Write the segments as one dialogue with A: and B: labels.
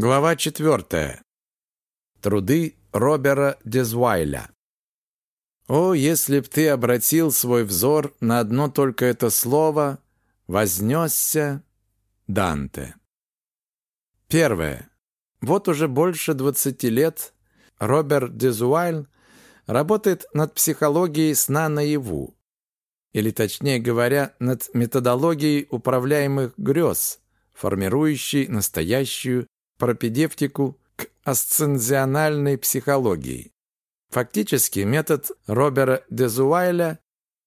A: Глава четвертая. Труды Робера Дезвайля. О, если б ты обратил свой взор на одно только это слово «вознесся» Данте. Первое. Вот уже больше двадцати лет Роберт Дезуайль работает над психологией сна наяву, или точнее говоря, над методологией управляемых грез, формирующей настоящую пропедевтику к асцензиональной психологии. Фактически метод Робера Дезуайля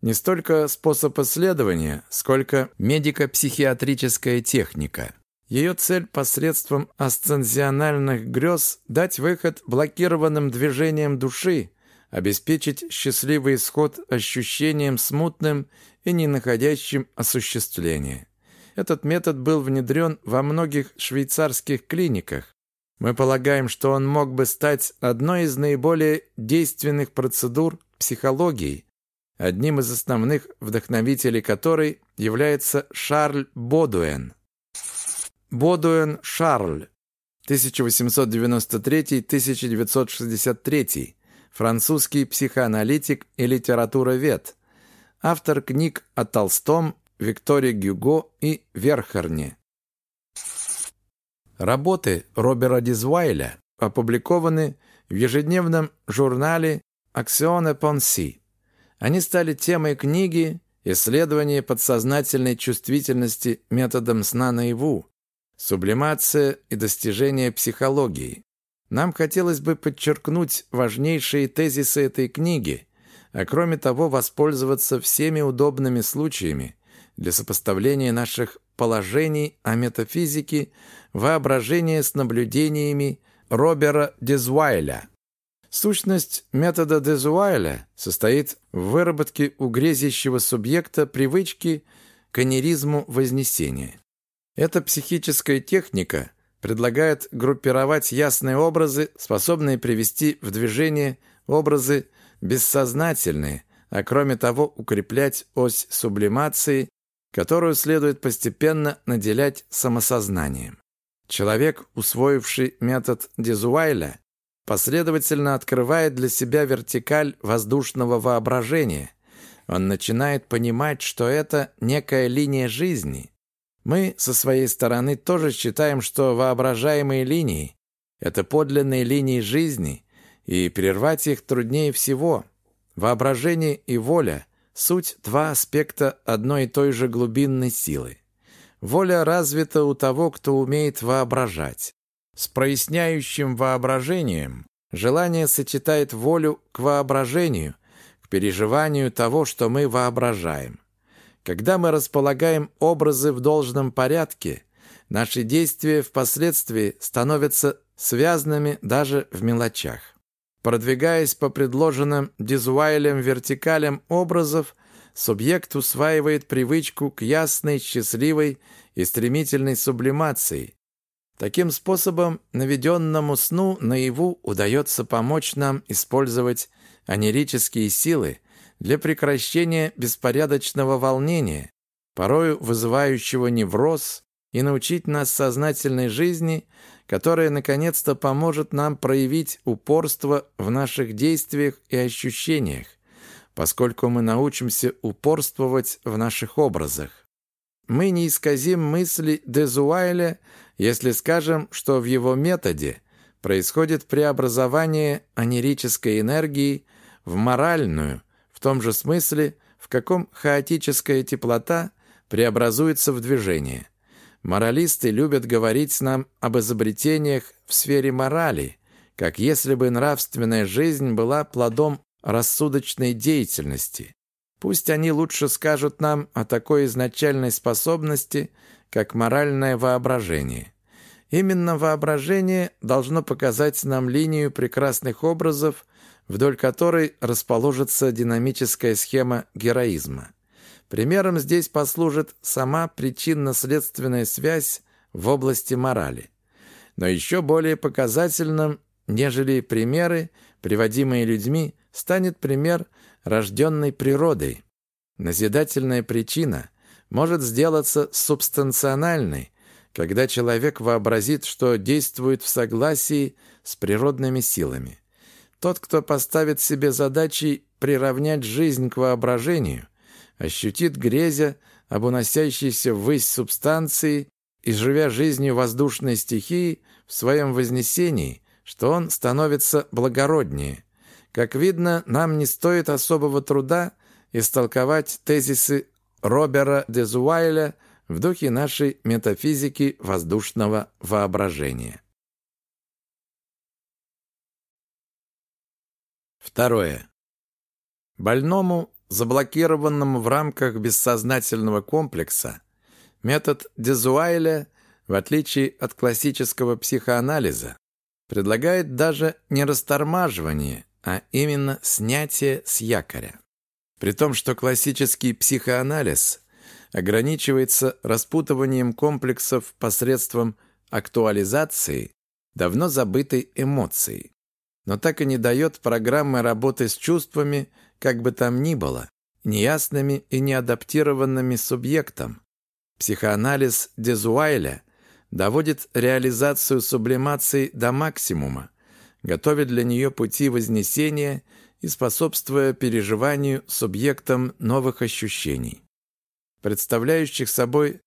A: не столько способ исследования, сколько медико-психиатрическая техника. Ее цель посредством асцензиональных грез дать выход блокированным движениям души, обеспечить счастливый исход ощущением смутным и не находящим осуществления. Этот метод был внедрен во многих швейцарских клиниках. Мы полагаем, что он мог бы стать одной из наиболее действенных процедур психологии, одним из основных вдохновителей которой является Шарль Бодуэн. Бодуэн Шарль, 1893-1963, французский психоаналитик и литературовед, автор книг о Толстом Викторе Гюго и Верхарне. Работы Робера Дизвайля опубликованы в ежедневном журнале «Аксионе Понси». Они стали темой книги «Исследование подсознательной чувствительности методом сна наяву. Сублимация и достижение психологии». Нам хотелось бы подчеркнуть важнейшие тезисы этой книги, а кроме того воспользоваться всеми удобными случаями, для сопоставления наших положений о метафизике воображения с наблюдениями Робера Дезвайля. Сущность метода Дезуайля состоит в выработке у грезящего субъекта привычки к анеризму вознесения. Эта психическая техника предлагает группировать ясные образы, способные привести в движение образы бессознательные, а кроме того укреплять ось сублимации которую следует постепенно наделять самосознанием. Человек, усвоивший метод Дезуайля, последовательно открывает для себя вертикаль воздушного воображения. Он начинает понимать, что это некая линия жизни. Мы, со своей стороны, тоже считаем, что воображаемые линии – это подлинные линии жизни, и прервать их труднее всего. Воображение и воля – Суть – два аспекта одной и той же глубинной силы. Воля развита у того, кто умеет воображать. С проясняющим воображением желание сочетает волю к воображению, к переживанию того, что мы воображаем. Когда мы располагаем образы в должном порядке, наши действия впоследствии становятся связанными даже в мелочах. Продвигаясь по предложенным Дизуайлем вертикалям образов, субъект усваивает привычку к ясной, счастливой и стремительной сублимации. Таким способом наведенному сну наяву удается помочь нам использовать анерические силы для прекращения беспорядочного волнения, порою вызывающего невроз, и научить нас сознательной жизни – которая наконец-то поможет нам проявить упорство в наших действиях и ощущениях, поскольку мы научимся упорствовать в наших образах. Мы не исказим мысли Дезуайля, если скажем, что в его методе происходит преобразование анерической энергии в моральную, в том же смысле, в каком хаотическая теплота преобразуется в движение. Моралисты любят говорить нам об изобретениях в сфере морали, как если бы нравственная жизнь была плодом рассудочной деятельности. Пусть они лучше скажут нам о такой изначальной способности, как моральное воображение. Именно воображение должно показать нам линию прекрасных образов, вдоль которой расположится динамическая схема героизма. Примером здесь послужит сама причинно-следственная связь в области морали. Но еще более показательным, нежели примеры, приводимые людьми, станет пример рожденной природой. Назидательная причина может сделаться субстанциональной, когда человек вообразит, что действует в согласии с природными силами. Тот, кто поставит себе задачей приравнять жизнь к воображению, ощутит грезя об уносящейся ввысь субстанции и, живя жизнью воздушной стихии, в своем вознесении, что он становится благороднее. Как видно, нам не стоит особого труда истолковать тезисы Робера Дезуайля в духе нашей метафизики воздушного воображения. Второе. Больному, заблокированному в рамках бессознательного комплекса, метод Дезуайля, в отличие от классического психоанализа, предлагает даже не растормаживание, а именно снятие с якоря. При том, что классический психоанализ ограничивается распутыванием комплексов посредством актуализации давно забытой эмоции, но так и не дает программы работы с чувствами, как бы там ни было, неясными и неадаптированными субъектом. Психоанализ Дезуайля доводит реализацию сублимации до максимума, готовит для нее пути вознесения и способствуя переживанию субъектом новых ощущений представляющих собой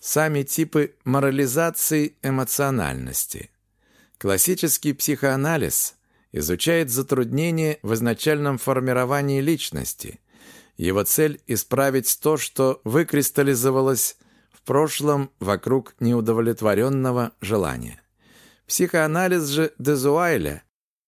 A: сами типы морализации эмоциональности. Классический психоанализ изучает затруднения в изначальном формировании личности. Его цель – исправить то, что выкристаллизовалось в прошлом вокруг неудовлетворенного желания. Психоанализ же Дезуайля,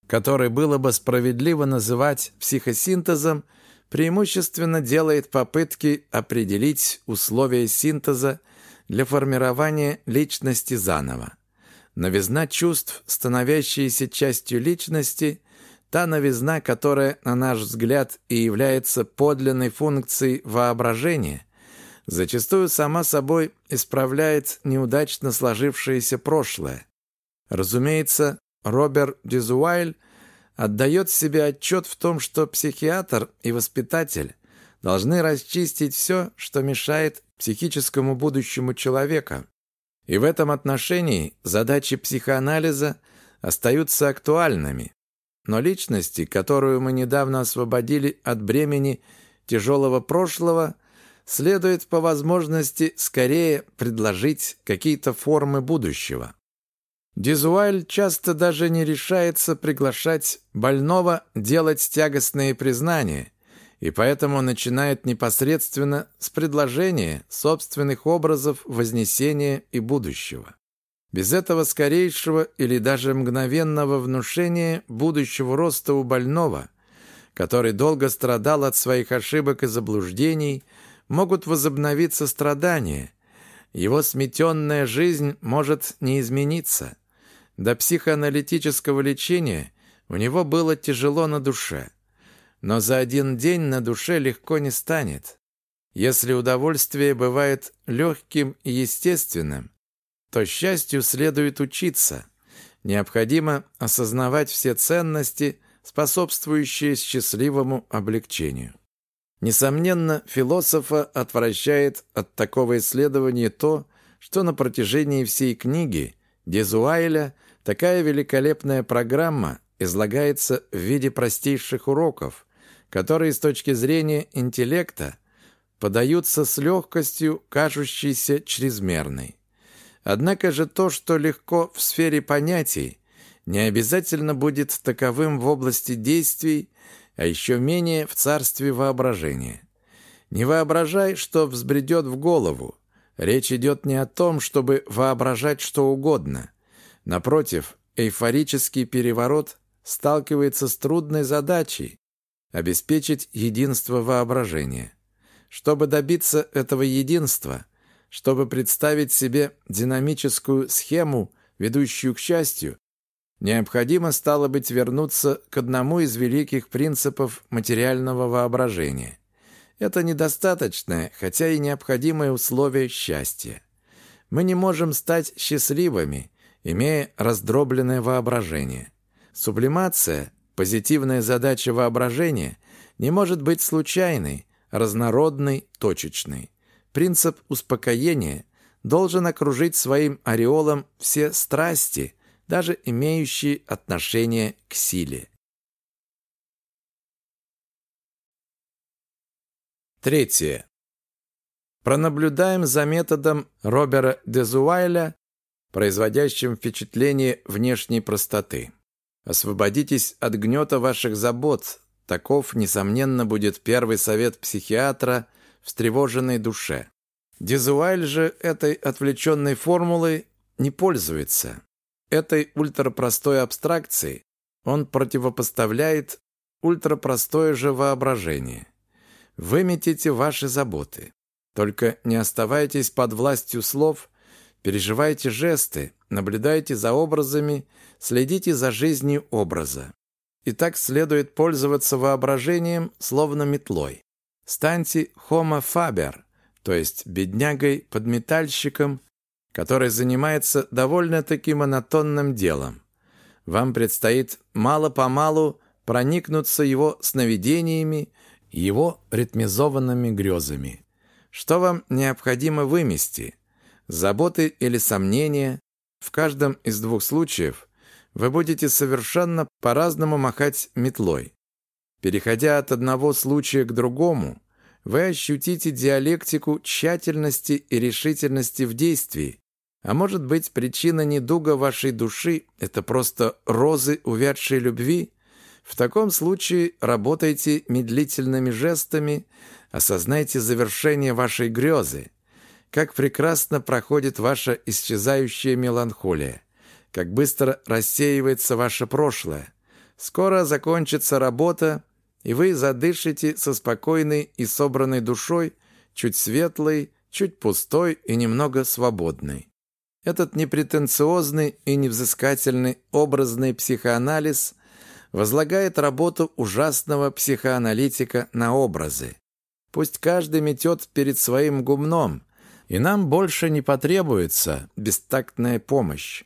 A: который было бы справедливо называть психосинтезом – преимущественно делает попытки определить условия синтеза для формирования личности заново. Новизна чувств, становящаяся частью личности, та новизна, которая, на наш взгляд, и является подлинной функцией воображения, зачастую сама собой исправляет неудачно сложившееся прошлое. Разумеется, Роберт Дюзуайль – отдает себе отчет в том, что психиатр и воспитатель должны расчистить все, что мешает психическому будущему человека. И в этом отношении задачи психоанализа остаются актуальными. Но личности, которую мы недавно освободили от бремени тяжелого прошлого, следует по возможности скорее предложить какие-то формы будущего. Дизуайль часто даже не решается приглашать больного делать тягостные признания, и поэтому начинает непосредственно с предложения собственных образов вознесения и будущего. Без этого скорейшего или даже мгновенного внушения будущего роста у больного, который долго страдал от своих ошибок и заблуждений, могут возобновиться страдания. Его сметенная жизнь может не измениться – до психоаналитического лечения у него было тяжело на душе. Но за один день на душе легко не станет. Если удовольствие бывает легким и естественным, то счастью следует учиться. Необходимо осознавать все ценности, способствующие счастливому облегчению. Несомненно, философа отвращает от такого исследования то, что на протяжении всей книги Дезуайля – Такая великолепная программа излагается в виде простейших уроков, которые с точки зрения интеллекта подаются с легкостью, кажущейся чрезмерной. Однако же то, что легко в сфере понятий, не обязательно будет таковым в области действий, а еще менее в царстве воображения. Не воображай, что взбредет в голову. Речь идет не о том, чтобы воображать что угодно – Напротив, эйфорический переворот сталкивается с трудной задачей обеспечить единство воображения. Чтобы добиться этого единства, чтобы представить себе динамическую схему, ведущую к счастью, необходимо стало быть вернуться к одному из великих принципов материального воображения. Это недостаточное, хотя и необходимое условие счастья. Мы не можем стать счастливыми, имея раздробленное воображение. Сублимация, позитивная задача воображения, не может быть случайной, разнородной, точечной. Принцип успокоения должен окружить своим ореолом все страсти, даже имеющие отношение к силе. Третье. Пронаблюдаем за методом Робера Дезуайля, производящим впечатление внешней простоты. Освободитесь от гнета ваших забот. Таков, несомненно, будет первый совет психиатра встревоженной душе. Дезуайль же этой отвлеченной формулой не пользуется. Этой ультрапростой абстракции он противопоставляет ультрапростое же воображение. Выметите ваши заботы. Только не оставайтесь под властью слов, переживайте жесты, наблюдайте за образами, следите за жизнью образа. И так следует пользоваться воображением, словно метлой. Станьте faber, то есть беднягой-подметальщиком, который занимается довольно-таки монотонным делом. Вам предстоит мало-помалу проникнуться его сновидениями, его ритмизованными грезами. Что вам необходимо вымести? Заботы или сомнения? В каждом из двух случаев вы будете совершенно по-разному махать метлой. Переходя от одного случая к другому, вы ощутите диалектику тщательности и решительности в действии. А может быть, причина недуга вашей души – это просто розы увядшей любви? В таком случае работайте медлительными жестами, осознайте завершение вашей грезы. Как прекрасно проходит ваша исчезающая меланхолия. Как быстро рассеивается ваше прошлое. Скоро закончится работа, и вы задышите со спокойной и собранной душой, чуть светлой, чуть пустой и немного свободной. Этот непретенциозный и невзыскательный образный психоанализ возлагает работу ужасного психоаналитика на образы. Пусть каждый метет перед своим гумном, и нам больше не потребуется бестактная помощь.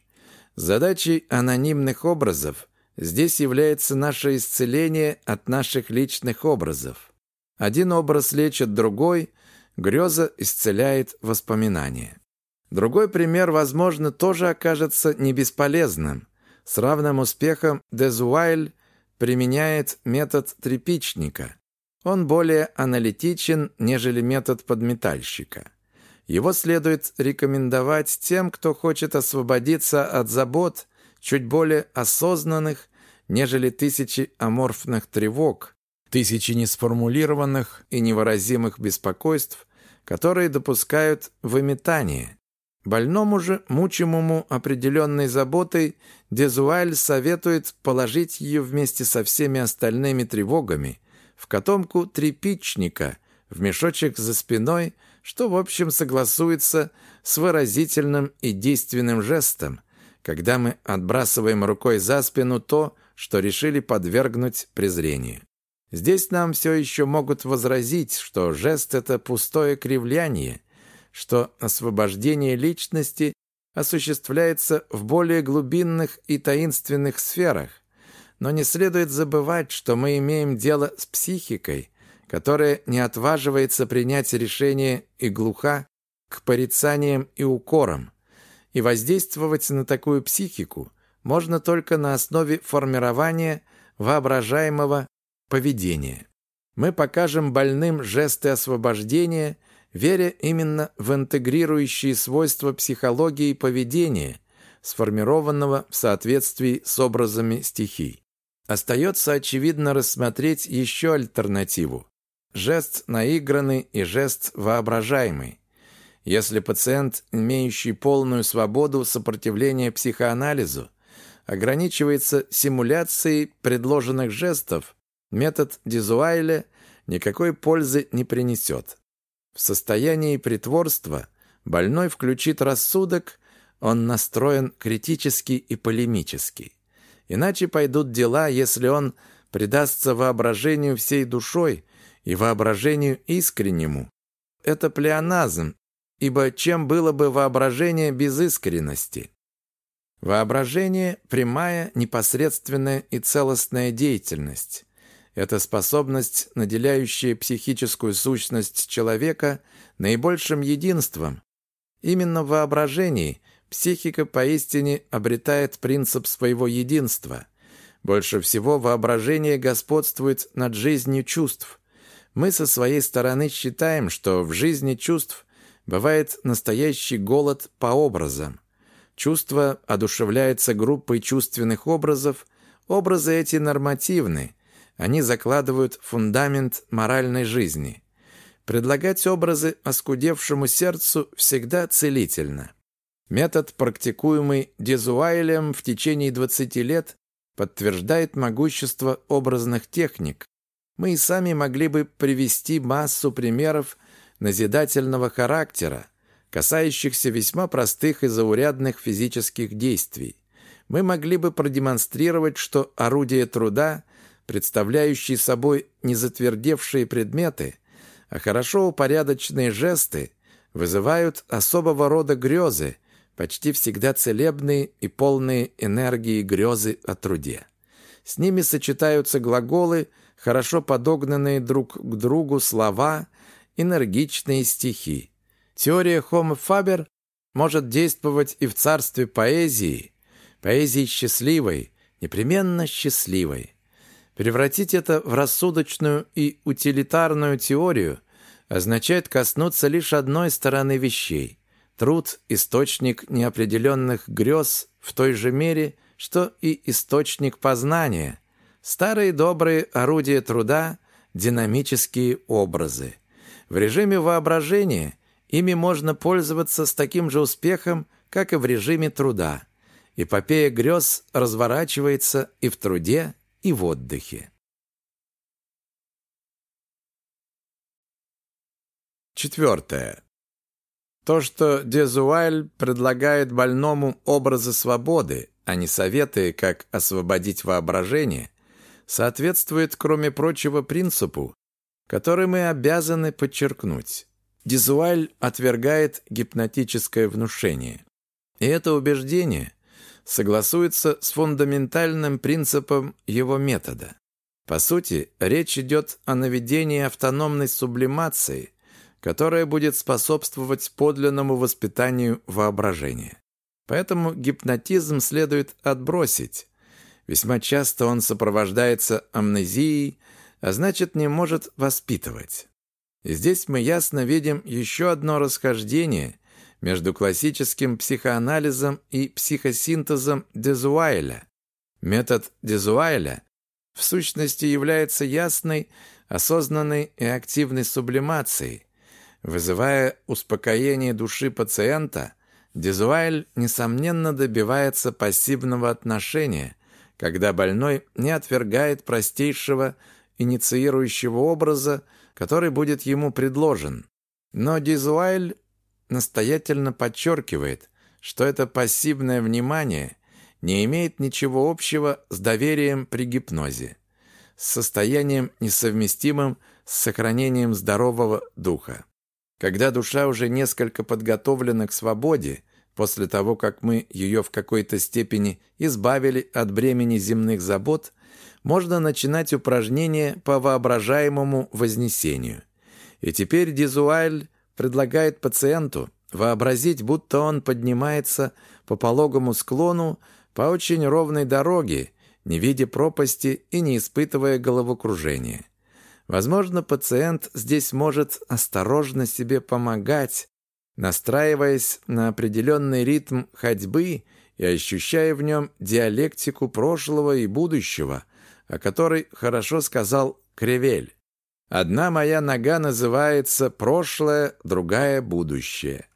A: Задачей анонимных образов здесь является наше исцеление от наших личных образов. Один образ лечит другой, греза исцеляет воспоминания. Другой пример, возможно, тоже окажется не бесполезным. С равным успехом Дезуайль применяет метод трепичника. Он более аналитичен, нежели метод подметальщика. Его следует рекомендовать тем, кто хочет освободиться от забот, чуть более осознанных, нежели тысячи аморфных тревог, тысячи несформулированных и невыразимых беспокойств, которые допускают выметание. Больному же, мучимому определенной заботой, Дезуаль советует положить ее вместе со всеми остальными тревогами в котомку тряпичника, в мешочек за спиной, что, в общем, согласуется с выразительным и действенным жестом, когда мы отбрасываем рукой за спину то, что решили подвергнуть презрению. Здесь нам все еще могут возразить, что жест – это пустое кривляние – что освобождение личности осуществляется в более глубинных и таинственных сферах, но не следует забывать, что мы имеем дело с психикой, которая не отваживается принять решение и глуха к порицаниям и укорам, и воздействовать на такую психику можно только на основе формирования воображаемого поведения. Мы покажем больным жесты освобождения – веря именно в интегрирующие свойства психологии поведения, сформированного в соответствии с образами стихий. Остается, очевидно, рассмотреть еще альтернативу. Жест наигранный и жест воображаемый. Если пациент, имеющий полную свободу сопротивления психоанализу, ограничивается симуляцией предложенных жестов, метод Дизуайля никакой пользы не принесет. В состоянии притворства больной включит рассудок, он настроен критически и полемически. Иначе пойдут дела, если он предастся воображению всей душой и воображению искреннему. Это плеоназм, ибо чем было бы воображение без искренности? Воображение – прямая, непосредственная и целостная деятельность. Это способность, наделяющая психическую сущность человека наибольшим единством Именно в воображении психика поистине обретает принцип своего единства. Больше всего воображение господствует над жизнью чувств. Мы со своей стороны считаем, что в жизни чувств бывает настоящий голод по образам. Чувство одушевляется группой чувственных образов, образы эти нормативны, они закладывают фундамент моральной жизни. Предлагать образы оскудевшему сердцу всегда целительно. Метод, практикуемый Дезуайлем в течение 20 лет, подтверждает могущество образных техник. Мы и сами могли бы привести массу примеров назидательного характера, касающихся весьма простых и заурядных физических действий. Мы могли бы продемонстрировать, что орудие труда, представляющие собой незатвердевшие предметы, а хорошо упорядоченные жесты, вызывают особого рода грезы, почти всегда целебные и полные энергии грезы о труде. С ними сочетаются глаголы, хорошо подогнанные друг к другу слова, энергичные стихи. Теория Хома Фабер может действовать и в царстве поэзии, поэзии счастливой, непременно счастливой. Превратить это в рассудочную и утилитарную теорию означает коснуться лишь одной стороны вещей. Труд – источник неопределенных грез в той же мере, что и источник познания. Старые добрые орудия труда – динамические образы. В режиме воображения ими можно пользоваться с таким же успехом, как и в режиме труда. Эпопея грез разворачивается и в труде, и в отдыхе. Четвертое. То, что Дезуайль предлагает больному образы свободы, а не советы, как освободить воображение, соответствует, кроме прочего, принципу, который мы обязаны подчеркнуть. Дезуайль отвергает гипнотическое внушение. И это убеждение согласуется с фундаментальным принципом его метода. По сути, речь идет о наведении автономной сублимации, которая будет способствовать подлинному воспитанию воображения. Поэтому гипнотизм следует отбросить. Весьма часто он сопровождается амнезией, а значит, не может воспитывать. И здесь мы ясно видим еще одно расхождение между классическим психоанализом и психосинтезом Дезуайля. Метод Дезуайля в сущности является ясной, осознанной и активной сублимацией. Вызывая успокоение души пациента, Дезуайль, несомненно, добивается пассивного отношения, когда больной не отвергает простейшего инициирующего образа, который будет ему предложен. Но Дизуайль настоятельно подчеркивает, что это пассивное внимание не имеет ничего общего с доверием при гипнозе, с состоянием, несовместимым с сохранением здорового духа. Когда душа уже несколько подготовлена к свободе, после того, как мы ее в какой-то степени избавили от бремени земных забот, можно начинать упражнения по воображаемому вознесению. И теперь Дизуайль предлагает пациенту вообразить, будто он поднимается по пологому склону по очень ровной дороге, не видя пропасти и не испытывая головокружения. Возможно, пациент здесь может осторожно себе помогать, настраиваясь на определенный ритм ходьбы и ощущая в нем диалектику прошлого и будущего, о которой хорошо сказал Кревель. Одна моя нога называется «прошлое», другая «будущее».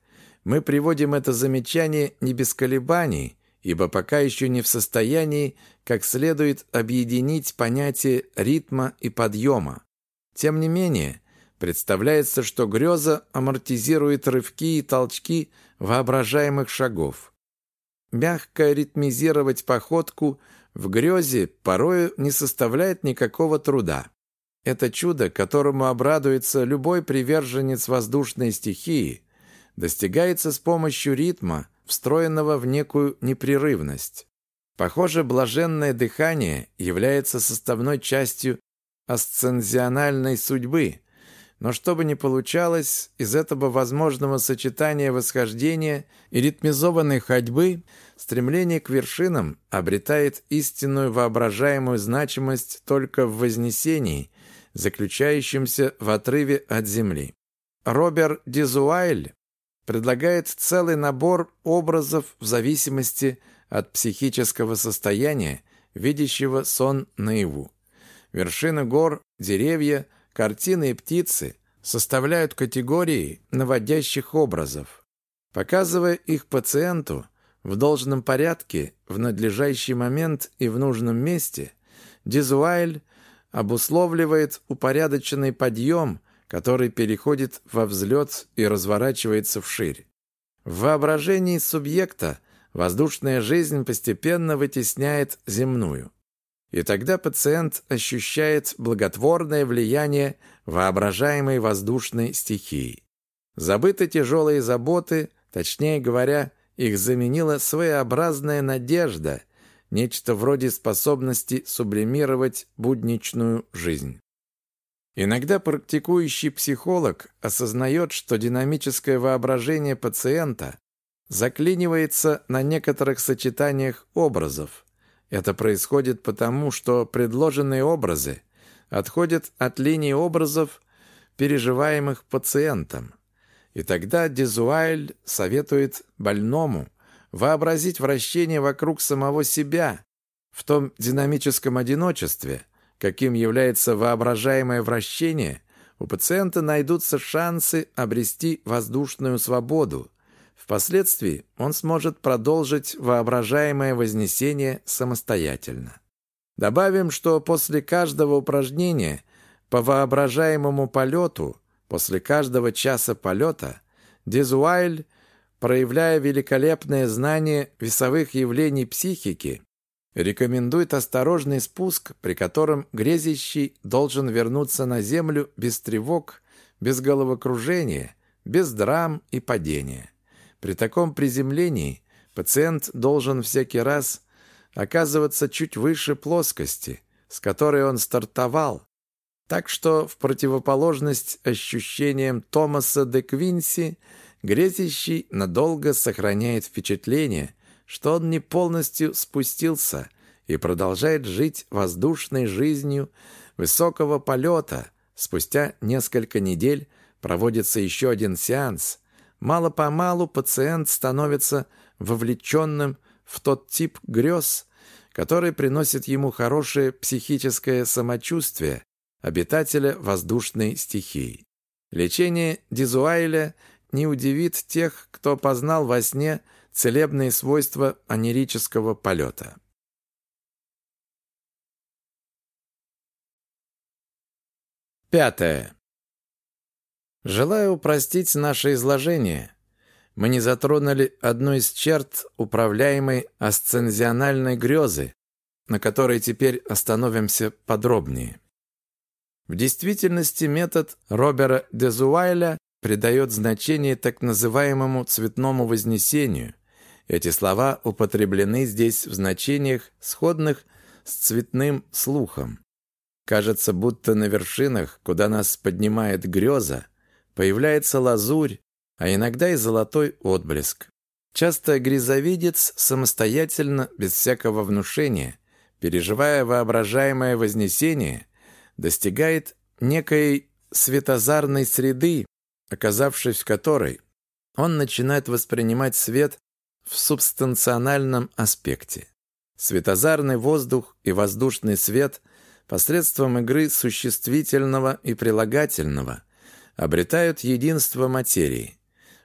A: Мы приводим это замечание не без колебаний, ибо пока еще не в состоянии как следует объединить понятие ритма и подъема. Тем не менее, представляется, что греза амортизирует рывки и толчки воображаемых шагов. Мягко ритмизировать походку в грезе порою не составляет никакого труда. Это чудо, которому обрадуется любой приверженец воздушной стихии, достигается с помощью ритма, встроенного в некую непрерывность. Похоже, блаженное дыхание является составной частью асцензиональной судьбы. Но что бы ни получалось, из этого возможного сочетания восхождения и ритмизованной ходьбы стремление к вершинам обретает истинную воображаемую значимость только в вознесении, заключающемся в отрыве от земли. Робер Дизуайль предлагает целый набор образов в зависимости от психического состояния, видящего сон наяву. Вершины гор, деревья, картины и птицы составляют категории наводящих образов. Показывая их пациенту в должном порядке, в надлежащий момент и в нужном месте, Дизуайль обусловливает упорядоченный подъем, который переходит во взлет и разворачивается вширь. В воображении субъекта воздушная жизнь постепенно вытесняет земную. И тогда пациент ощущает благотворное влияние воображаемой воздушной стихии. Забыты тяжелые заботы, точнее говоря, их заменила своеобразная надежда, нечто вроде способности сублимировать будничную жизнь. Иногда практикующий психолог осознает, что динамическое воображение пациента заклинивается на некоторых сочетаниях образов. Это происходит потому, что предложенные образы отходят от линии образов, переживаемых пациентом. И тогда Дизуайль советует больному вообразить вращение вокруг самого себя в том динамическом одиночестве – каким является воображаемое вращение, у пациента найдутся шансы обрести воздушную свободу. Впоследствии он сможет продолжить воображаемое вознесение самостоятельно. Добавим, что после каждого упражнения по воображаемому полету, после каждого часа полета, Дезуайль, проявляя великолепное знание весовых явлений психики, рекомендует осторожный спуск, при котором грезящий должен вернуться на землю без тревог, без головокружения, без драм и падения. При таком приземлении пациент должен всякий раз оказываться чуть выше плоскости, с которой он стартовал, так что в противоположность ощущениям Томаса де Квинси грезящий надолго сохраняет впечатление, что он не полностью спустился и продолжает жить воздушной жизнью высокого полета. Спустя несколько недель проводится еще один сеанс. Мало-помалу пациент становится вовлеченным в тот тип грез, который приносит ему хорошее психическое самочувствие обитателя воздушной стихии. Лечение Дизуайля не удивит тех, кто познал во сне целебные свойства анерического полета. Пятое. Желаю упростить наше изложение. Мы не затронули одну из черт управляемой асцензиональной грезы, на которой теперь остановимся подробнее. В действительности метод Робера Дезуайля придает значение так называемому цветному вознесению – эти слова употреблены здесь в значениях, сходных с цветным слухом. Кажется, будто на вершинах, куда нас поднимает греза, появляется лазурь, а иногда и золотой отблеск. Часто грязовидец самостоятельно, без всякого внушения, переживая воображаемое вознесение, достигает некой светозарной среды, оказавшись в которой он начинает воспринимать свет в субстанциональном аспекте. Светозарный воздух и воздушный свет посредством игры существительного и прилагательного обретают единство материи.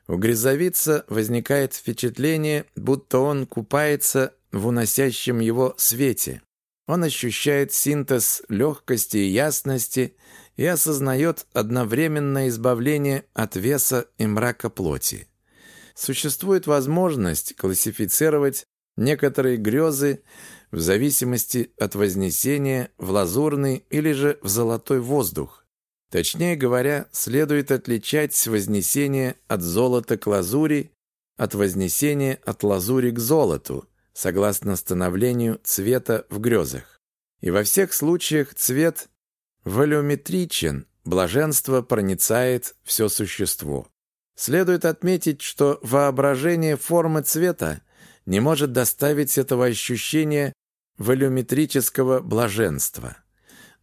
A: У грязовица возникает впечатление, будто он купается в уносящем его свете. Он ощущает синтез легкости и ясности и осознает одновременное избавление от веса и мрака плоти существует возможность классифицировать некоторые грезы в зависимости от вознесения в лазурный или же в золотой воздух. Точнее говоря, следует отличать вознесение от золота к лазури от вознесения от лазури к золоту, согласно становлению цвета в грезах. И во всех случаях цвет волюметричен, блаженство проницает все существо. Следует отметить, что воображение формы цвета не может доставить этого ощущения волюметрического блаженства.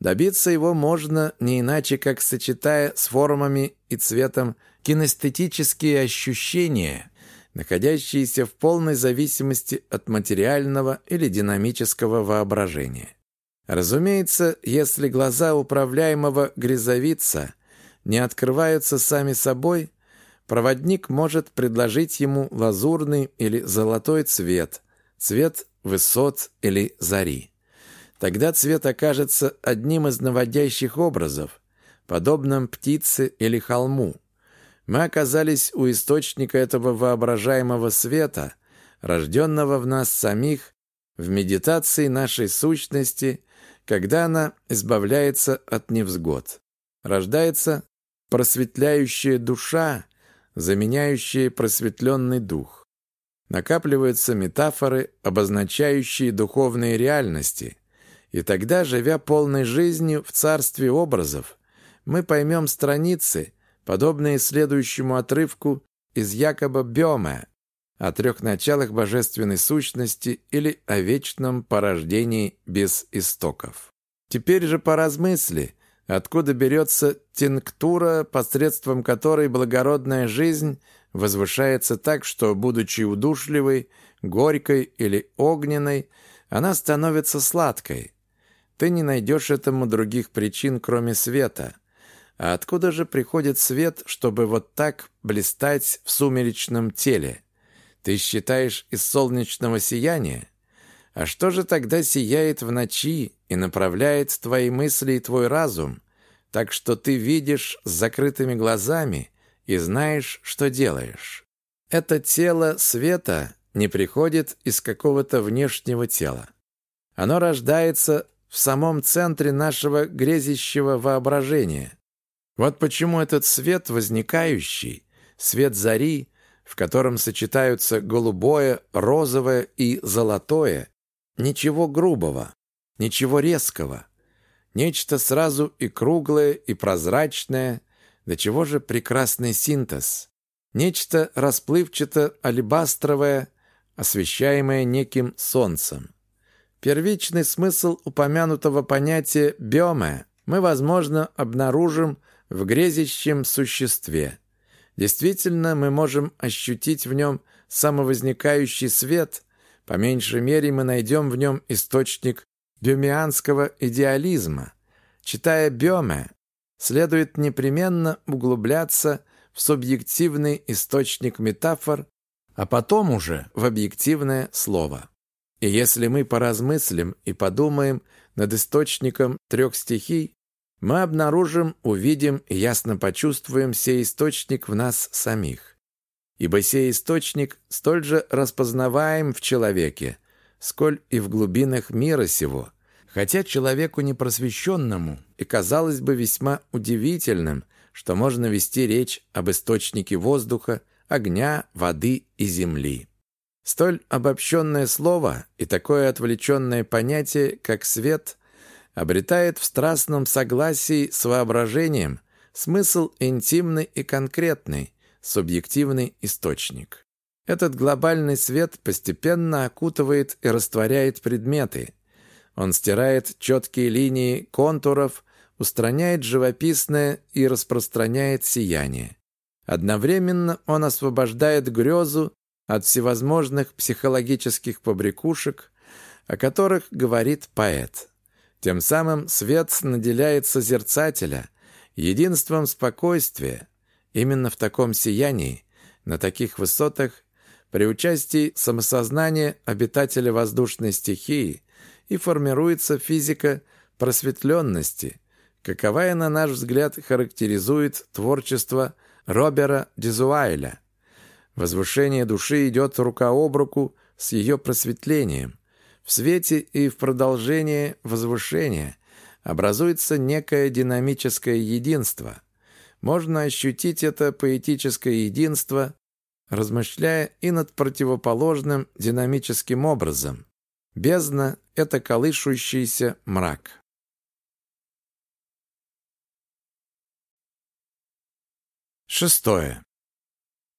A: Добиться его можно не иначе, как сочетая с формами и цветом кинестетические ощущения, находящиеся в полной зависимости от материального или динамического воображения. Разумеется, если глаза управляемого грязовица не открываются сами собой, проводник может предложить ему лазурный или золотой цвет, цвет высот или зари. Тогда цвет окажется одним из наводящих образов, подобным птице или холму. Мы оказались у источника этого воображаемого света, рожденного в нас самих, в медитации нашей сущности, когда она избавляется от невзгод. Рождается просветляющая душа, заменяющая просветленный дух. Накапливаются метафоры, обозначающие духовные реальности, и тогда, живя полной жизнью в царстве образов, мы поймем страницы, подобные следующему отрывку из Якоба Бёме о трех началах божественной сущности или о вечном порождении без истоков. Теперь же поразмысли, откуда берется тинктура, посредством которой благородная жизнь возвышается так, что, будучи удушливой, горькой или огненной, она становится сладкой – ты не найдешь этому других причин, кроме света. А откуда же приходит свет, чтобы вот так блистать в сумеречном теле? Ты считаешь из солнечного сияния? А что же тогда сияет в ночи и направляет твои мысли и твой разум, так что ты видишь с закрытыми глазами и знаешь, что делаешь? Это тело света не приходит из какого-то внешнего тела. Оно рождается в самом центре нашего грезящего воображения. Вот почему этот свет возникающий, свет зари, в котором сочетаются голубое, розовое и золотое, ничего грубого, ничего резкого, нечто сразу и круглое, и прозрачное, до чего же прекрасный синтез, нечто расплывчато-алебастровое, освещаемое неким солнцем. Первичный смысл упомянутого понятия «биоме» мы, возможно, обнаружим в грезящем существе. Действительно, мы можем ощутить в нем самовозникающий свет, по меньшей мере мы найдем в нем источник биомианского идеализма. Читая «биоме», следует непременно углубляться в субъективный источник метафор, а потом уже в объективное слово. И если мы поразмыслим и подумаем над источником трех стихий, мы обнаружим, увидим и ясно почувствуем сей источник в нас самих. Ибо сей источник столь же распознаваем в человеке, сколь и в глубинах мира сего, хотя человеку непросвещенному и казалось бы весьма удивительным, что можно вести речь об источнике воздуха, огня, воды и земли. Столь обобщенное слово и такое отвлеченное понятие, как свет, обретает в страстном согласии с воображением смысл интимный и конкретный, субъективный источник. Этот глобальный свет постепенно окутывает и растворяет предметы. Он стирает четкие линии контуров, устраняет живописное и распространяет сияние. Одновременно он освобождает грезу от всевозможных психологических побрякушек, о которых говорит поэт. Тем самым свет наделяет созерцателя единством спокойствия. Именно в таком сиянии, на таких высотах, при участии самосознания обитателя воздушной стихии и формируется физика просветленности, каковая, на наш взгляд, характеризует творчество Робера Дизуайля – Возвышение души идет рука об руку с ее просветлением. В свете и в продолжении возвышения образуется некое динамическое единство. Можно ощутить это поэтическое единство, размышляя и над противоположным динамическим образом. Бездна — это колышущийся мрак. Шестое.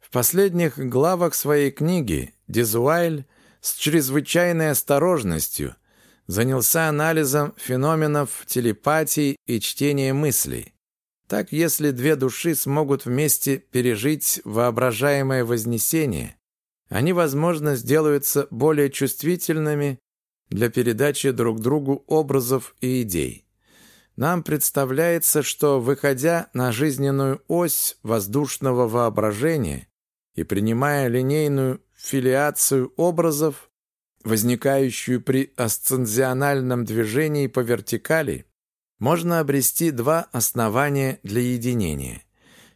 A: В последних главах своей книги Дизуайль с чрезвычайной осторожностью занялся анализом феноменов телепатии и чтения мыслей. Так, если две души смогут вместе пережить воображаемое вознесение, они, возможно, сделаются более чувствительными для передачи друг другу образов и идей. Нам представляется, что, выходя на жизненную ось воздушного воображения и принимая линейную филиацию образов, возникающую при асцензиональном движении по вертикали, можно обрести два основания для единения.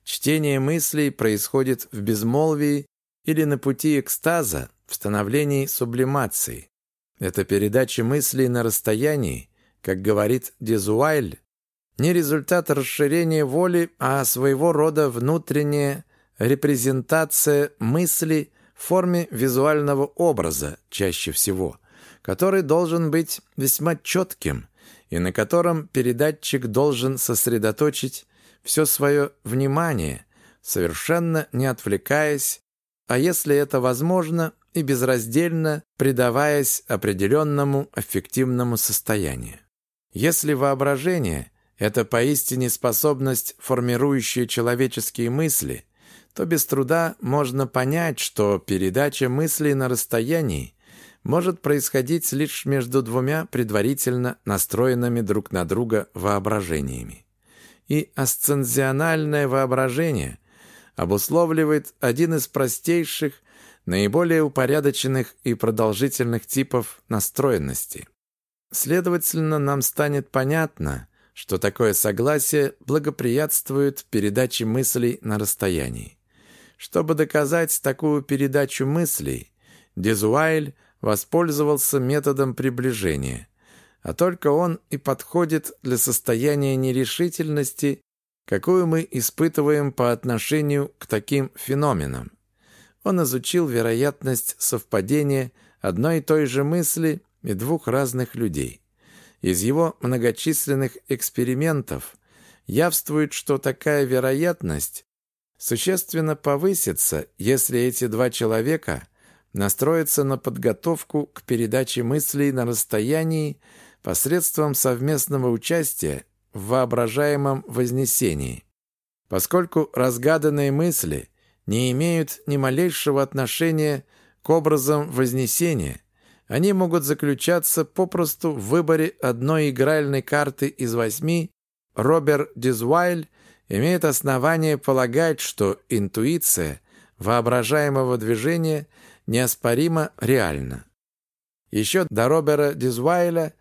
A: Чтение мыслей происходит в безмолвии или на пути экстаза в становлении сублимации. Это передача мыслей на расстоянии, как говорит Дезуайль, не результат расширения воли, а своего рода внутренняя репрезентация мысли в форме визуального образа чаще всего, который должен быть весьма четким и на котором передатчик должен сосредоточить все свое внимание, совершенно не отвлекаясь, а если это возможно, и безраздельно предаваясь определенному аффективному состоянию. Если воображение – это поистине способность, формирующая человеческие мысли, то без труда можно понять, что передача мыслей на расстоянии может происходить лишь между двумя предварительно настроенными друг на друга воображениями. И асцензиональное воображение обусловливает один из простейших, наиболее упорядоченных и продолжительных типов настроенности. Следовательно, нам станет понятно, что такое согласие благоприятствует передаче мыслей на расстоянии. Чтобы доказать такую передачу мыслей, Дезуайль воспользовался методом приближения, а только он и подходит для состояния нерешительности, какую мы испытываем по отношению к таким феноменам. Он изучил вероятность совпадения одной и той же мысли и двух разных людей. Из его многочисленных экспериментов явствует, что такая вероятность существенно повысится, если эти два человека настроятся на подготовку к передаче мыслей на расстоянии посредством совместного участия в воображаемом вознесении. Поскольку разгаданные мысли не имеют ни малейшего отношения к образам вознесения, они могут заключаться попросту в выборе одной игральной карты из восьми, Роберт Дизвайль имеет основание полагать, что интуиция воображаемого движения неоспоримо реальна. Еще до Робера Дизвайля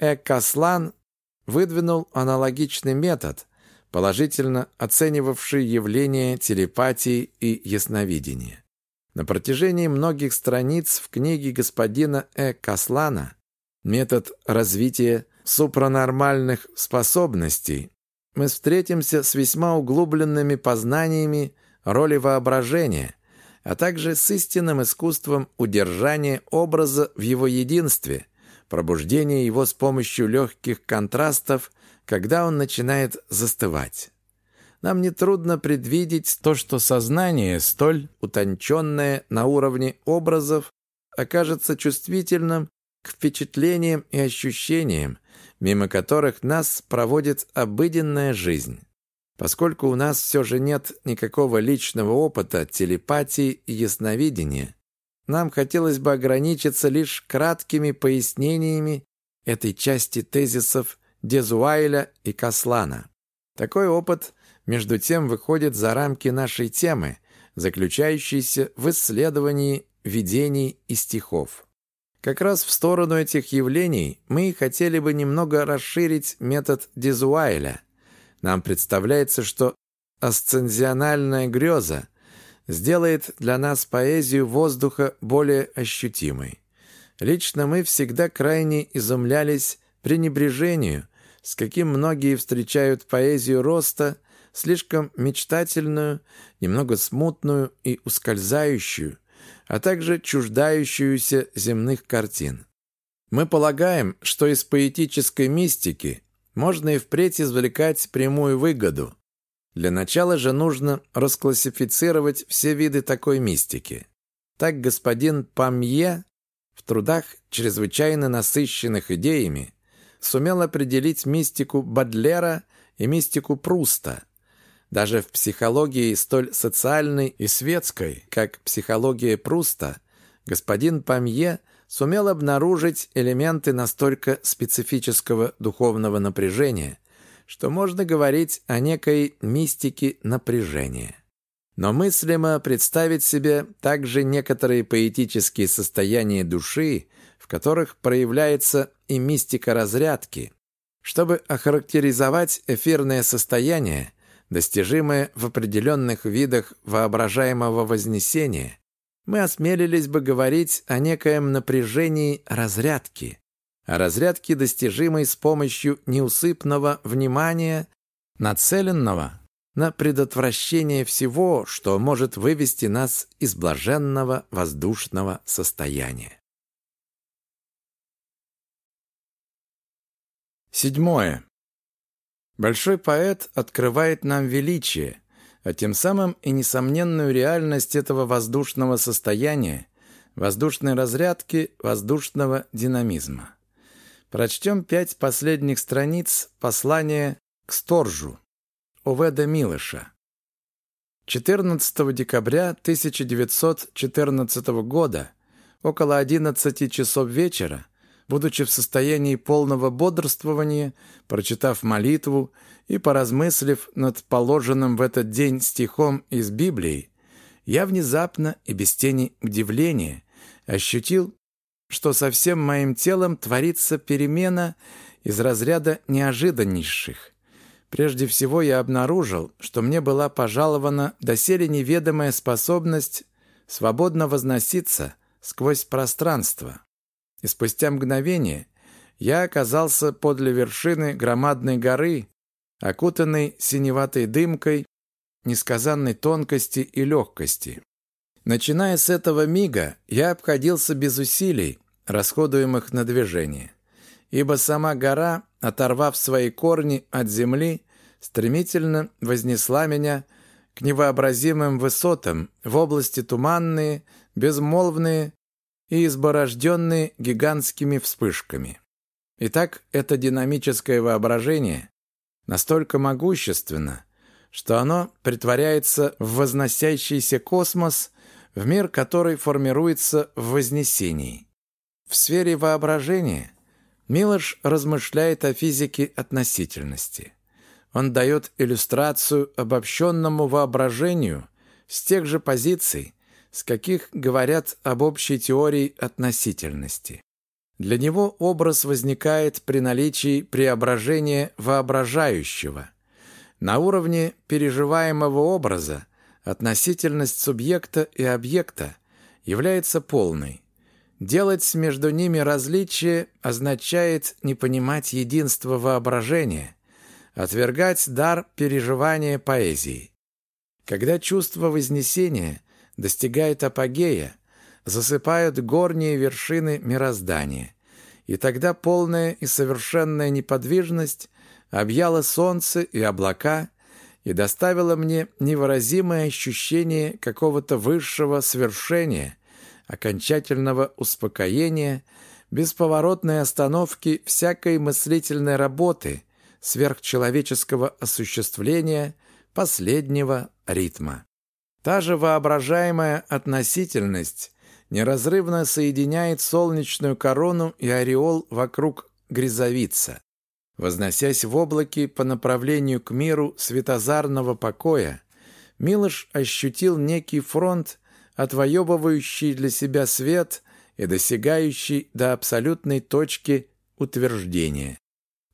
A: Эккаслан выдвинул аналогичный метод, положительно оценивавший явление телепатии и ясновидения. На протяжении многих страниц в книге господина Э. Каслана «Метод развития супранормальных способностей» мы встретимся с весьма углубленными познаниями роли воображения, а также с истинным искусством удержания образа в его единстве, пробуждения его с помощью легких контрастов, когда он начинает застывать. Нам нетрудно предвидеть то, что сознание, столь утонченное на уровне образов, окажется чувствительным к впечатлениям и ощущениям, мимо которых нас проводит обыденная жизнь. Поскольку у нас все же нет никакого личного опыта телепатии и ясновидения, нам хотелось бы ограничиться лишь краткими пояснениями этой части тезисов Дезуайля и Каслана. Такой опыт между тем выходит за рамки нашей темы, заключающейся в исследовании видений и стихов. Как раз в сторону этих явлений мы хотели бы немного расширить метод Дизуайля. Нам представляется, что асцензиональная греза сделает для нас поэзию воздуха более ощутимой. Лично мы всегда крайне изумлялись пренебрежению, с каким многие встречают поэзию роста – слишком мечтательную, немного смутную и ускользающую, а также чуждающуюся земных картин. Мы полагаем, что из поэтической мистики можно и впредь извлекать прямую выгоду. Для начала же нужно расклассифицировать все виды такой мистики. Так господин Памье в трудах, чрезвычайно насыщенных идеями, сумел определить мистику Бадлера и мистику Пруста. Даже в психологии столь социальной и светской, как психология Пруста, господин Памье сумел обнаружить элементы настолько специфического духовного напряжения, что можно говорить о некой мистике напряжения. Но мыслимо представить себе также некоторые поэтические состояния души, в которых проявляется и мистика разрядки, чтобы охарактеризовать эфирное состояние, достижимое в определенных видах воображаемого вознесения, мы осмелились бы говорить о некоем напряжении разрядки, а разрядки, достижимой с помощью неусыпного внимания, нацеленного на предотвращение всего, что может вывести нас из блаженного воздушного состояния. Седьмое. Большой поэт открывает нам величие, а тем самым и несомненную реальность этого воздушного состояния, воздушной разрядки, воздушного динамизма. Прочтем пять последних страниц послания к Сторжу Оведа Милыша. 14 декабря 1914 года около 11 часов вечера, будучи в состоянии полного бодрствования, прочитав молитву и поразмыслив над положенным в этот день стихом из Библии, я внезапно и без тени удивления ощутил что со всем моим телом творится перемена из разряда неожиданнейших. Прежде всего я обнаружил, что мне была пожалована доселе неведомая способность свободно возноситься сквозь пространство. И спустя мгновение я оказался подле вершины громадной горы, окутанной синеватой дымкой, несказанной тонкости и легкости. Начиная с этого мига, я обходился без усилий, расходуемых на движение, ибо сама гора, оторвав свои корни от земли, стремительно вознесла меня к невообразимым высотам в области туманные, безмолвные и изборожденные гигантскими вспышками. Итак, это динамическое воображение настолько могущественно, что оно притворяется в возносящийся космос в мир, который формируется в Вознесении. В сфере воображения Милош размышляет о физике относительности. Он дает иллюстрацию обобщенному воображению с тех же позиций, с каких говорят об общей теории относительности. Для него образ возникает при наличии преображения воображающего. На уровне переживаемого образа относительность субъекта и объекта является полной. Делать между ними различие означает не понимать единство воображения, отвергать дар переживания поэзии. Когда чувство вознесения достигает апогея, засыпают горние вершины мироздания, и тогда полная и совершенная неподвижность объяла солнце и облака – и доставило мне невыразимое ощущение какого-то высшего свершения, окончательного успокоения, бесповоротной остановки всякой мыслительной работы, сверхчеловеческого осуществления последнего ритма. Та же воображаемая относительность неразрывно соединяет солнечную корону и ореол вокруг грязовица. Возносясь в облаке по направлению к миру светозарного покоя, Милош ощутил некий фронт, отвоевывающий для себя свет и достигающий до абсолютной точки утверждения.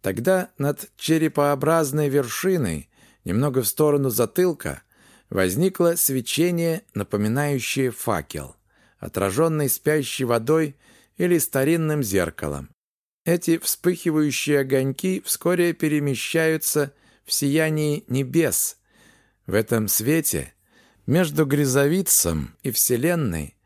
A: Тогда над черепообразной вершиной, немного в сторону затылка, возникло свечение, напоминающее факел, отраженный спящей водой или старинным зеркалом. Эти вспыхивающие огоньки вскоре перемещаются в сиянии небес. В этом свете между грязовицем и Вселенной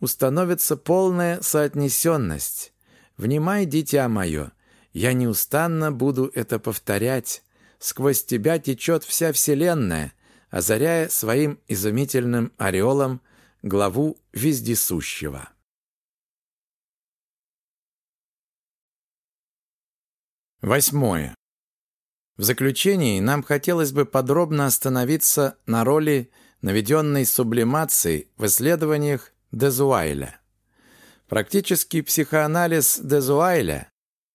A: установится полная соотнесенность. «Внимай, дитя мое, я неустанно буду это повторять, сквозь тебя течет вся Вселенная, озаряя своим изумительным ореолом главу вездесущего. Восьмое. В заключении нам хотелось бы подробно остановиться на роли наведенной сублимации в исследованиях Дезуайля. Практический психоанализ Дезуайля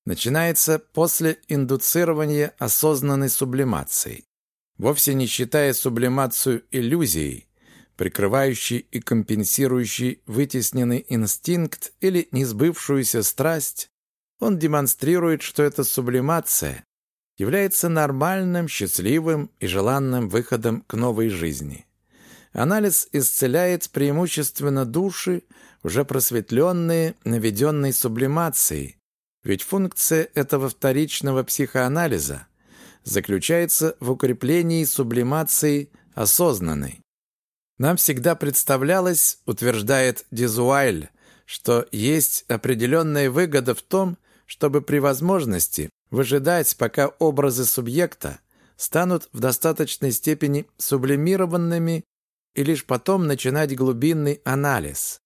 A: начинается после индуцирования осознанной сублимацией, вовсе не считая сублимацию иллюзией, прикрывающей и компенсирующей вытесненный инстинкт или несбывшуюся страсть, он демонстрирует, что эта сублимация является нормальным, счастливым и желанным выходом к новой жизни. Анализ исцеляет преимущественно души, уже просветленные, наведенной сублимацией, ведь функция этого вторичного психоанализа заключается в укреплении сублимации осознанной. Нам всегда представлялось, утверждает Дизуайль, что есть определенная выгода в том, чтобы при возможности выжидать, пока образы субъекта станут в достаточной степени сублимированными и лишь потом начинать глубинный анализ.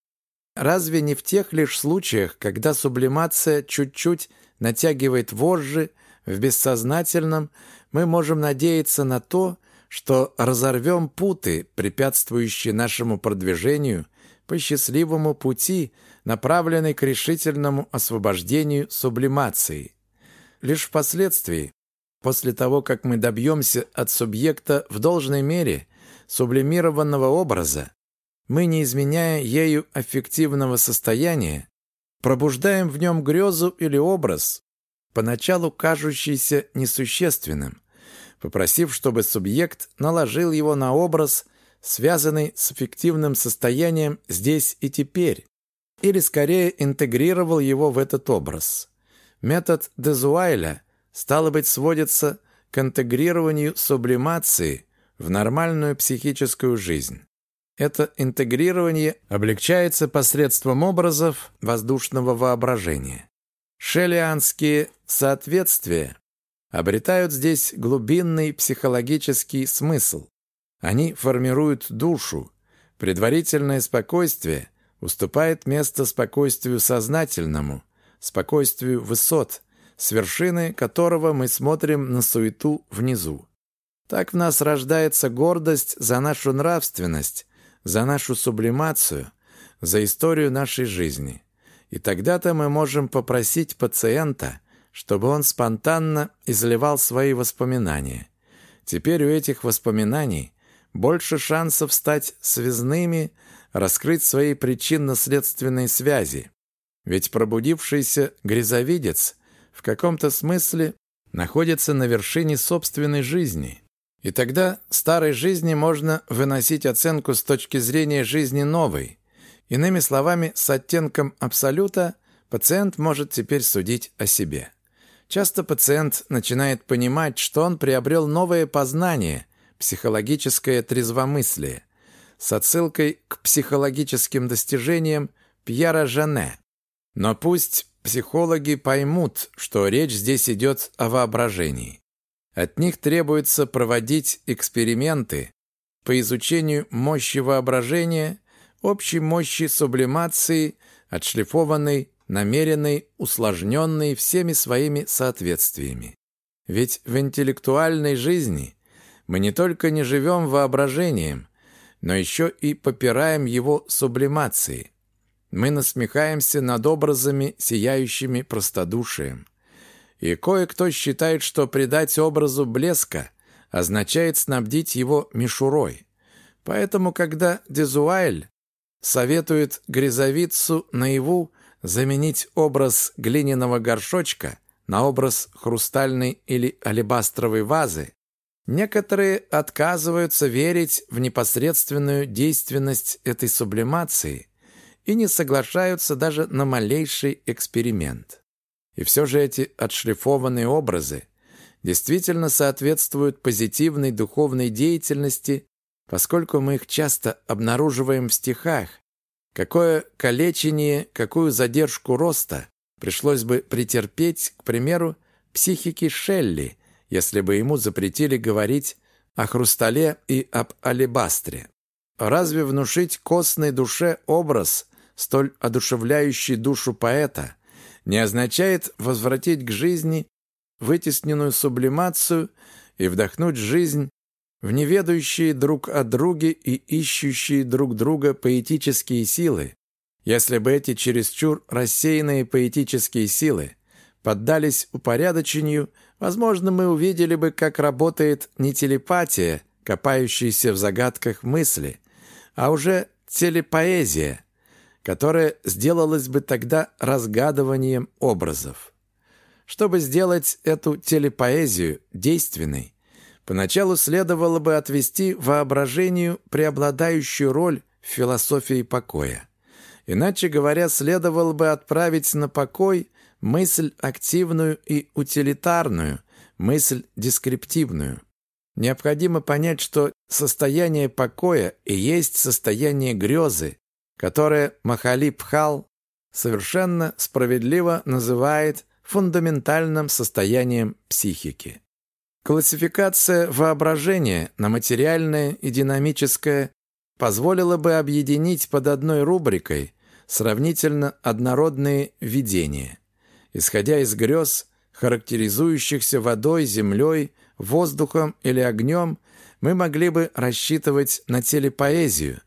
A: Разве не в тех лишь случаях, когда сублимация чуть-чуть натягивает вожжи, в бессознательном мы можем надеяться на то, что разорвем путы, препятствующие нашему продвижению по счастливому пути, направленной к решительному освобождению сублимации. Лишь впоследствии, после того, как мы добьемся от субъекта в должной мере сублимированного образа, мы, не изменяя ею аффективного состояния, пробуждаем в нем грезу или образ, поначалу кажущийся несущественным, попросив, чтобы субъект наложил его на образ, связанный с аффективным состоянием здесь и теперь, или скорее интегрировал его в этот образ. Метод Дезуайля, стало быть, сводится к интегрированию сублимации в нормальную психическую жизнь. Это интегрирование облегчается посредством образов воздушного воображения. Шеллианские соответствия обретают здесь глубинный психологический смысл. Они формируют душу. Предварительное спокойствие уступает место спокойствию сознательному, спокойствию высот, с вершины которого мы смотрим на суету внизу. Так в нас рождается гордость за нашу нравственность, за нашу сублимацию, за историю нашей жизни. И тогда-то мы можем попросить пациента, чтобы он спонтанно изливал свои воспоминания. Теперь у этих воспоминаний больше шансов стать связными, раскрыть свои причинно-следственные связи. Ведь пробудившийся грязовидец в каком-то смысле находится на вершине собственной жизни – и тогда старой жизни можно выносить оценку с точки зрения жизни новой. Иными словами, с оттенком абсолюта пациент может теперь судить о себе. Часто пациент начинает понимать, что он приобрел новое познание, психологическое трезвомыслие, с отсылкой к психологическим достижениям Пьера Жане. Но пусть психологи поймут, что речь здесь идет о воображении. От них требуется проводить эксперименты по изучению мощи воображения, общей мощи сублимации, отшлифованной, намеренной, усложненной всеми своими соответствиями. Ведь в интеллектуальной жизни мы не только не живем воображением, но еще и попираем его сублимацией. Мы насмехаемся над образами, сияющими простодушием. И кое-кто считает, что придать образу блеска означает снабдить его мишурой. Поэтому, когда Дезуайль советует грязовицу наяву заменить образ глиняного горшочка на образ хрустальной или алебастровой вазы, некоторые отказываются верить в непосредственную действенность этой сублимации и не соглашаются даже на малейший эксперимент. И все же эти отшлифованные образы действительно соответствуют позитивной духовной деятельности, поскольку мы их часто обнаруживаем в стихах. Какое калечение, какую задержку роста пришлось бы претерпеть, к примеру, психике Шелли, если бы ему запретили говорить о хрустале и об алебастре. Разве внушить костной душе образ, столь одушевляющий душу поэта, не означает возвратить к жизни вытесненную сублимацию и вдохнуть жизнь в неведающие друг о друге и ищущие друг друга поэтические силы, если бы эти чересчур рассеянные поэтические силы поддались упорядочению, возможно, мы увидели бы, как работает не телепатия, копающаяся в загадках мысли, а уже телепоэзия, которая сделалась бы тогда разгадыванием образов. Чтобы сделать эту телепоэзию действенной, поначалу следовало бы отвести воображению преобладающую роль в философии покоя. Иначе говоря, следовало бы отправить на покой мысль активную и утилитарную, мысль дескриптивную. Необходимо понять, что состояние покоя и есть состояние грезы, которое Махали Пхал совершенно справедливо называет фундаментальным состоянием психики. Классификация воображения на материальное и динамическое позволила бы объединить под одной рубрикой сравнительно однородные видения. Исходя из грез, характеризующихся водой, землей, воздухом или огнем, мы могли бы рассчитывать на телепоэзию,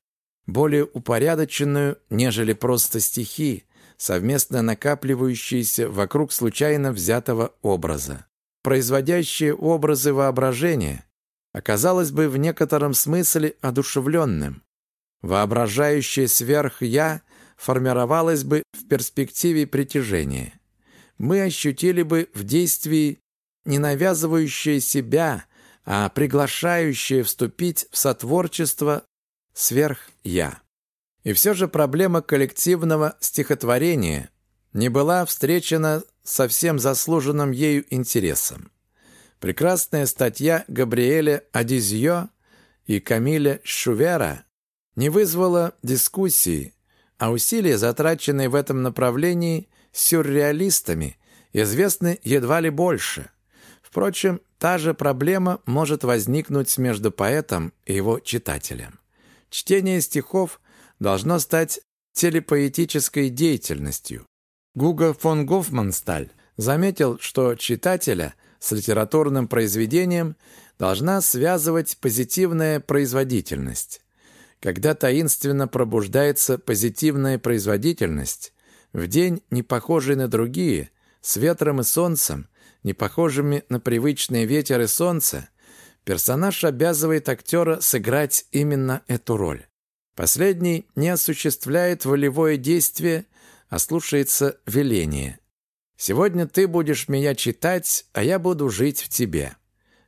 A: более упорядоченную, нежели просто стихи, совместно накапливающиеся вокруг случайно взятого образа. Производящие образы воображения оказалось бы в некотором смысле одушевленным. Воображающее сверх-я формировалось бы в перспективе притяжения. Мы ощутили бы в действии не навязывающее себя, а приглашающее вступить в сотворчество сверх-я. И все же проблема коллективного стихотворения не была встречена со всем заслуженным ею интересом. Прекрасная статья Габриэля Адизьо и Камиля Шувера не вызвала дискуссии, а усилия, затраченные в этом направлении сюрреалистами, известны едва ли больше. Впрочем, та же проблема может возникнуть между поэтом и его читателем. Чтение стихов должно стать телепоэтической деятельностью. Гуго фон Гофмансталь заметил, что читателя с литературным произведением должна связывать позитивная производительность. Когда таинственно пробуждается позитивная производительность, в день, не похожий на другие, с ветром и солнцем, не похожими на привычный ветер и солнце, персонаж обязывает актера сыграть именно эту роль. Последний не осуществляет волевое действие, а слушается веление. «Сегодня ты будешь меня читать, а я буду жить в тебе».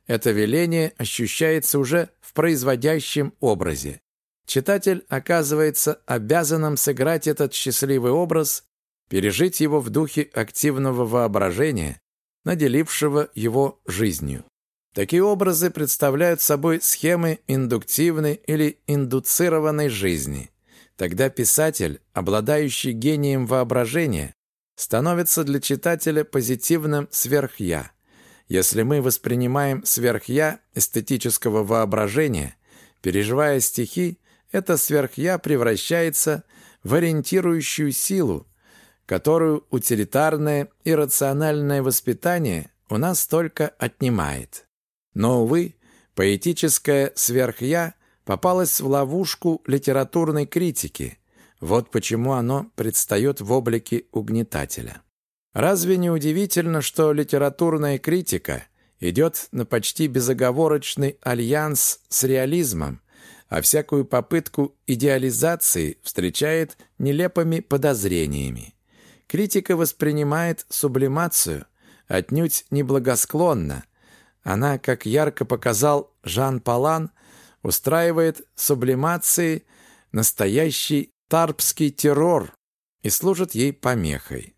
A: Это веление ощущается уже в производящем образе. Читатель оказывается обязанным сыграть этот счастливый образ, пережить его в духе активного воображения, наделившего его жизнью. Такие образы представляют собой схемы индуктивной или индуцированной жизни. Тогда писатель, обладающий гением воображения, становится для читателя позитивным сверхя. Если мы воспринимаем сверхя эстетического воображения, переживая стихи, это сверхя превращается в ориентирующую силу, которую утилитарное и рациональное воспитание у нас только отнимает. Но, увы, поэтическое сверхя попалось в ловушку литературной критики. Вот почему оно предстает в облике угнетателя. Разве не удивительно, что литературная критика идет на почти безоговорочный альянс с реализмом, а всякую попытку идеализации встречает нелепыми подозрениями. Критика воспринимает сублимацию отнюдь неблагосклонно, она, как ярко показал Жан Палан, устраивает сублимации настоящий тарпский террор и служит ей помехой.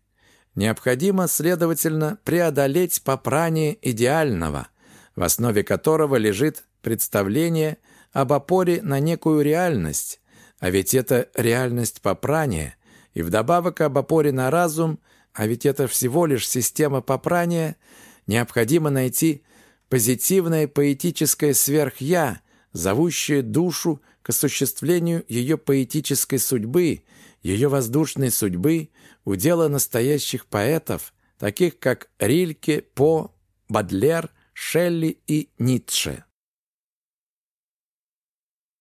A: Необходимо, следовательно, преодолеть попрание идеального, в основе которого лежит представление об опоре на некую реальность, а ведь это реальность попрания, и вдобавок об опоре на разум, а ведь это всего лишь система попрания, необходимо найти позитивное поэтическое сверх-я, зовущее душу к осуществлению ее поэтической судьбы, ее воздушной судьбы, удела настоящих поэтов, таких как Рильке, По, Бадлер, Шелли и Ницше.